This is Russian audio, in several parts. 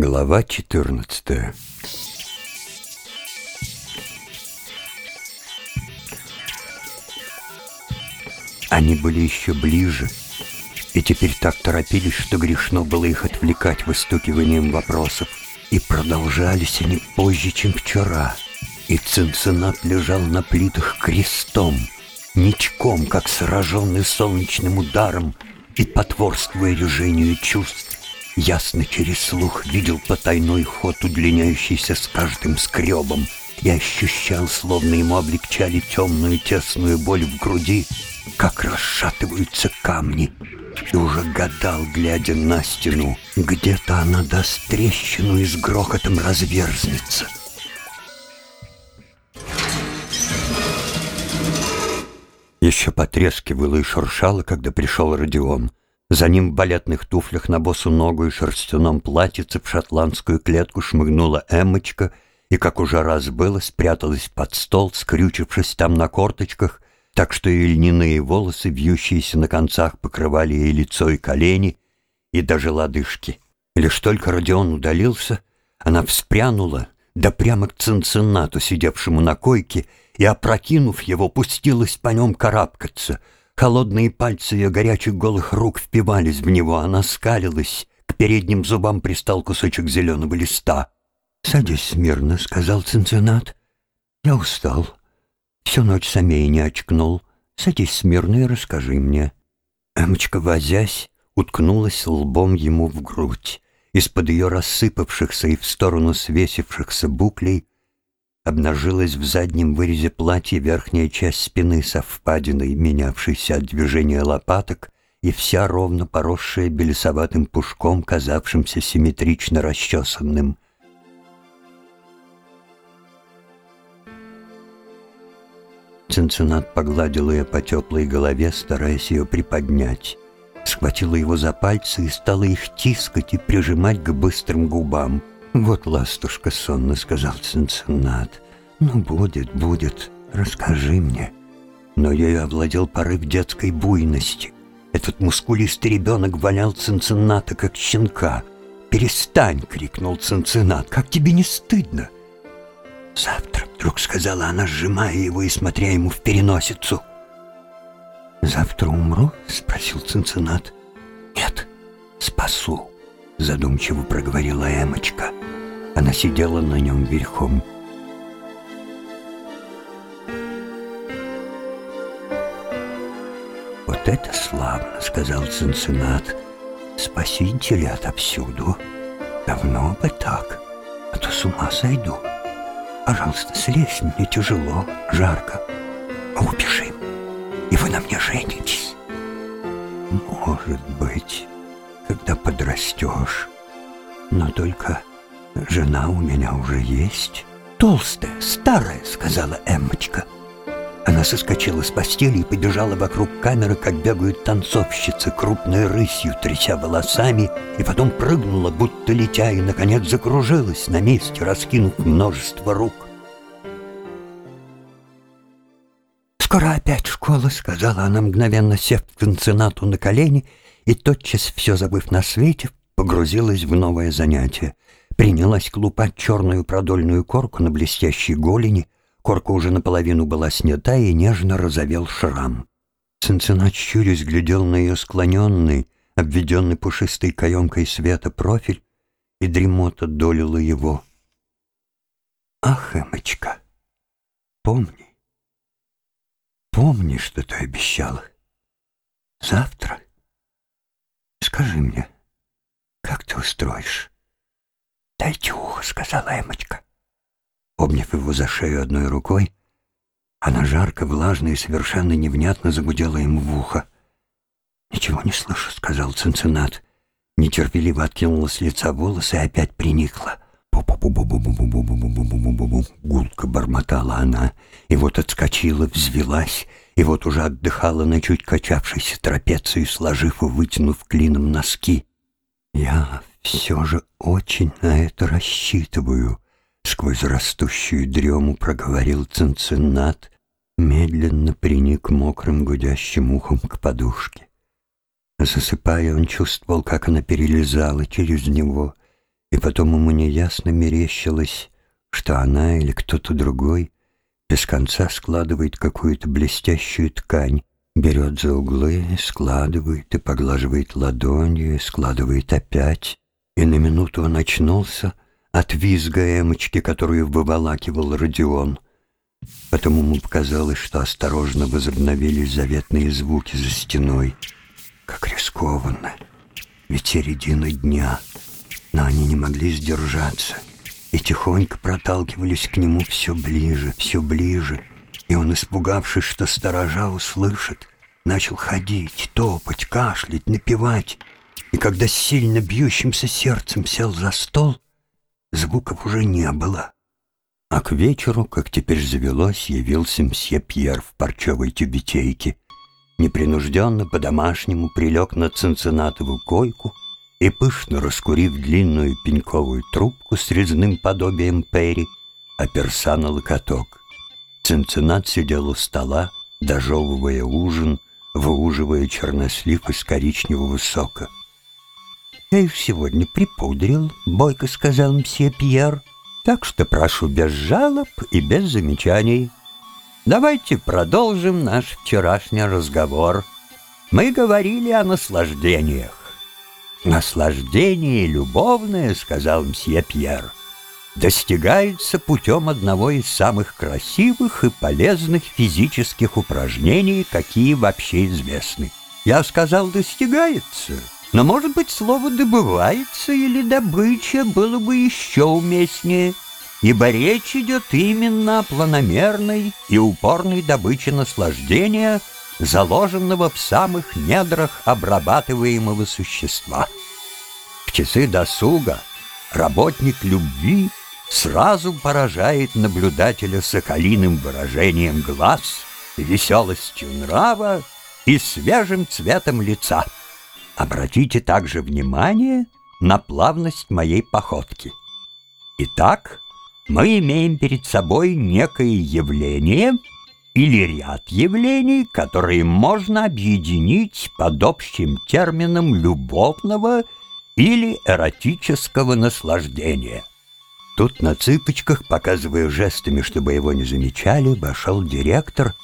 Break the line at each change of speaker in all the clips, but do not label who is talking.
Глава 14 Они были еще ближе, и теперь так торопились, что грешно было их отвлекать выстукиванием вопросов. И продолжались они позже, чем вчера. И Цинциннат лежал на плитах крестом, ничком, как сраженный солнечным ударом, и, потворствуя движению чувств, ясно через слух видел потайной ход, удлиняющийся с каждым скребом, и ощущал, словно ему облегчали темную тесную боль в груди, как расшатываются камни, и уже гадал, глядя на стену, где-то она даст трещину и с грохотом разверзнется. Еще потрескивало и шуршало, когда пришел Родион. За ним в балетных туфлях на босу ногу и шерстяном платьице в шотландскую клетку шмыгнула Эммочка и, как уже раз было, спряталась под стол, скрючившись там на корточках, так что и льняные волосы, вьющиеся на концах, покрывали ей лицо и колени, и даже лодыжки. Лишь только Родион удалился, она вспрянула, да прямо к Цинциннату, сидевшему на койке, и, опрокинув его, пустилась по нем карабкаться. Холодные пальцы ее горячих голых рук впивались в него, она скалилась, к передним зубам пристал кусочек зеленого листа. «Садись смирно», — сказал Цинциннат. «Я устал». Всю ночь самей не очкнул. Садись смирно и расскажи мне». Эмочка, возясь, уткнулась лбом ему в грудь. Из-под ее рассыпавшихся и в сторону свесившихся буклей обнажилась в заднем вырезе платья верхняя часть спины со впадиной, менявшейся от движения лопаток, и вся ровно поросшая белесоватым пушком, казавшимся симметрично расчесанным. Цинцинат погладил ее по теплой голове, стараясь ее приподнять. Схватила его за пальцы и стала их тискать и прижимать к быстрым губам. «Вот, ластушка, сонно», — сказал Цинцинат. «Ну, будет, будет, расскажи мне». Но ею овладел порыв детской буйности. Этот мускулистый ребенок валял Цинцината, как щенка. «Перестань!» — крикнул Цинцинат. «Как тебе не стыдно?» «Завтра», — вдруг сказала она, сжимая его и смотря ему в переносицу. «Завтра умру?» — спросил Цинцинат. «Нет, спасу», — задумчиво проговорила Эмочка. Она сидела на нем верхом. «Вот это славно!» — сказал Цинцинат. «Спасители отовсюду. Давно бы так, а то с ума сойду». Пожалуйста, слезь, мне тяжело, жарко. Убежим, и вы на мне женитесь. Может быть, когда подрастешь. Но только жена у меня уже есть. Толстая, старая, сказала Эммочка. Она соскочила с постели и побежала вокруг камеры, как бегают танцовщицы, крупной рысью, тряся волосами, и потом прыгнула, будто летя, и, наконец, закружилась на месте, раскинув множество рук. «Скоро опять школа», — сказала она, мгновенно сев к Винценату на колени, и, тотчас, все забыв на свете, погрузилась в новое занятие. Принялась клупать черную продольную корку на блестящей голени — Корка уже наполовину была снята, и нежно разовел шрам. Цинцинат щурясь глядел на ее склоненный, обведенный пушистой каемкой света профиль, и дремота долила его. «Ах, Эмочка, помни, помни, что ты обещала. Завтра скажи мне, как ты устроишь?» «Дайте ухо», — сказала Эмочка. Обняв его за шею одной рукой, она жарко, влажно и совершенно невнятно загудела ему в ухо. «Ничего не слышу», — сказал Цинциннат. Нетерпеливо откинула с лица волосы и опять приникла. Гулко бормотала она, и вот отскочила, взвелась, и вот уже отдыхала на чуть качавшейся трапеции, сложив и вытянув клином носки. «Я все же очень на это рассчитываю», Сквозь растущую дрему проговорил Цинциннат, медленно приник мокрым гудящим ухом к подушке. Засыпая, он чувствовал, как она перелезала через него, И потом ему неясно мерещилось, что она или кто-то другой без конца складывает какую-то блестящую ткань, берет за углы, складывает и поглаживает ладонью, и складывает опять. И на минуту он очнулся от визга эмочки, которую выволакивал Родион. Потом ему показалось, что осторожно возобновились заветные звуки за стеной. Как рискованно, ведь середина дня, но они не могли сдержаться и тихонько проталкивались к нему все ближе, все ближе, и он, испугавшись, что сторожа услышит, начал ходить, топать, кашлять, напевать, и когда с сильно бьющимся сердцем сел за стол, звуков уже не было. А к вечеру, как теперь завелось, явился мсье Пьер в парчевой тюбетейке, непринужденно по-домашнему прилег на цинцинатовую койку — и, пышно раскурив длинную пеньковую трубку с резным подобием перри, оперся на локоток. Цинцинат сидел у стола, дожевывая ужин, выуживая чернослив из коричневого сока. «Я их сегодня припудрил», — бойко сказал мсье Пьер, «так что прошу без жалоб и без замечаний. Давайте продолжим наш вчерашний разговор. Мы говорили о наслаждениях. «Наслаждение любовное, — сказал мсье Пьер, — достигается путем одного из самых красивых и полезных физических упражнений, какие вообще известны. Я сказал «достигается», но, может быть, слово «добывается» или «добыча» было бы еще уместнее, ибо речь идет именно о планомерной и упорной добыче наслаждения — заложенного в самых недрах обрабатываемого существа. В часы досуга работник любви сразу поражает наблюдателя соколиным выражением глаз, веселостью нрава и свежим цветом лица. Обратите также внимание на плавность моей походки. Итак, мы имеем перед собой некое явление — или ряд явлений, которые можно объединить под общим термином любовного или эротического наслаждения. Тут на цыпочках, показывая жестами, чтобы его не замечали, вошел директор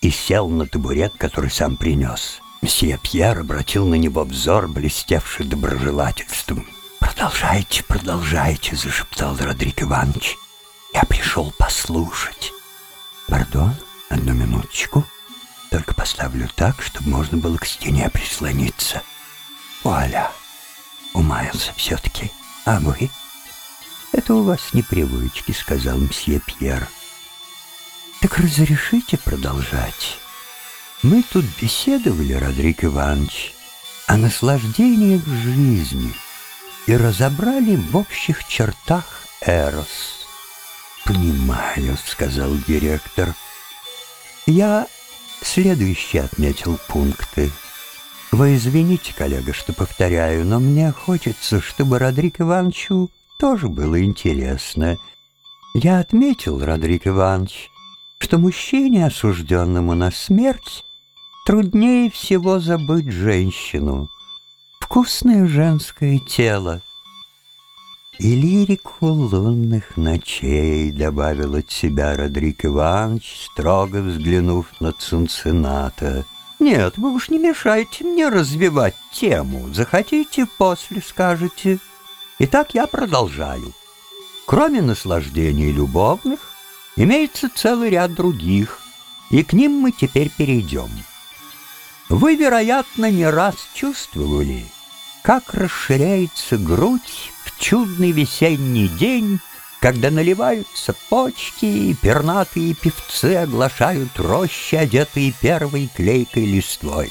и сел на табурет, который сам принес. Мсье Пьер обратил на него взор, блестевший доброжелательством. «Продолжайте, продолжайте», — зашептал Родрик Иванович. «Я пришел послушать». «Пардон?» Одну минуточку. Только поставлю так, чтобы можно было к стене прислониться. Вуаля! Умаялся все-таки. А вы? Это у вас непривычки, сказал мсье Пьер. Так разрешите продолжать? Мы тут беседовали, Родрик Иванович, о наслаждениях жизни и разобрали в общих чертах Эрос. «Понимаю», — сказал директор, — я следующие отметил пункты. Вы извините, коллега, что повторяю, но мне хочется, чтобы Родрик Ивановичу тоже было интересно. Я отметил, Родрик Иванович, что мужчине, осужденному на смерть, труднее всего забыть женщину. Вкусное женское тело — и лирику лунных ночей добавил от себя Родрик Иванович, строго взглянув на Цунцината. «Нет, вы уж не мешайте мне развивать тему. Захотите, после скажете. Итак, я продолжаю. Кроме наслаждений любовных, имеется целый ряд других, и к ним мы теперь перейдем. Вы, вероятно, не раз чувствовали, как расширяется грудь в чудный весенний день, когда наливаются почки, и пернатые певцы оглашают рощи, одетые первой клейкой листвой.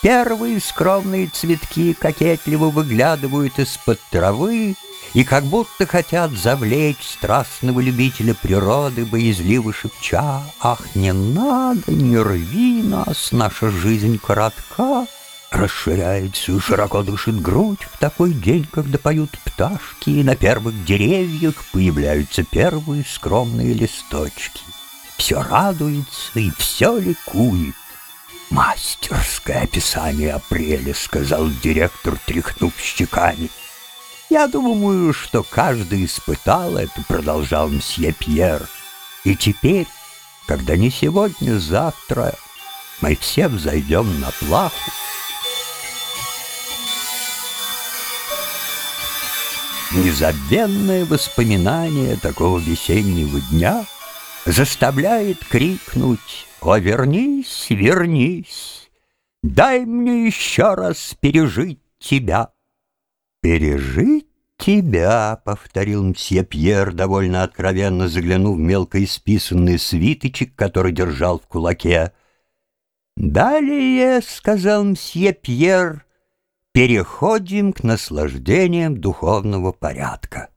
Первые скромные цветки кокетливо выглядывают из-под травы и как будто хотят завлечь страстного любителя природы, боязливо шепча «Ах, не надо, не рви нас, наша жизнь коротка!» Расширяется и широко дышит грудь в такой день, когда поют пташки, и на первых деревьях появляются первые скромные листочки. Все радуется и все ликует. «Мастерское описание апреля», — сказал директор, тряхнув щеками. Я думаю, что каждый испытал это, продолжал мсье Пьер. И теперь, когда не сегодня, завтра, мы все взойдем на плаху. Незабвенное воспоминание такого весеннего дня заставляет крикнуть «О, вернись, вернись! Дай мне еще раз пережить тебя!» «Пережить тебя», — повторил мсье Пьер, довольно откровенно заглянув в мелко исписанный свиточек, который держал в кулаке. «Далее», — сказал мсье Пьер, — «переходим к наслаждениям духовного порядка».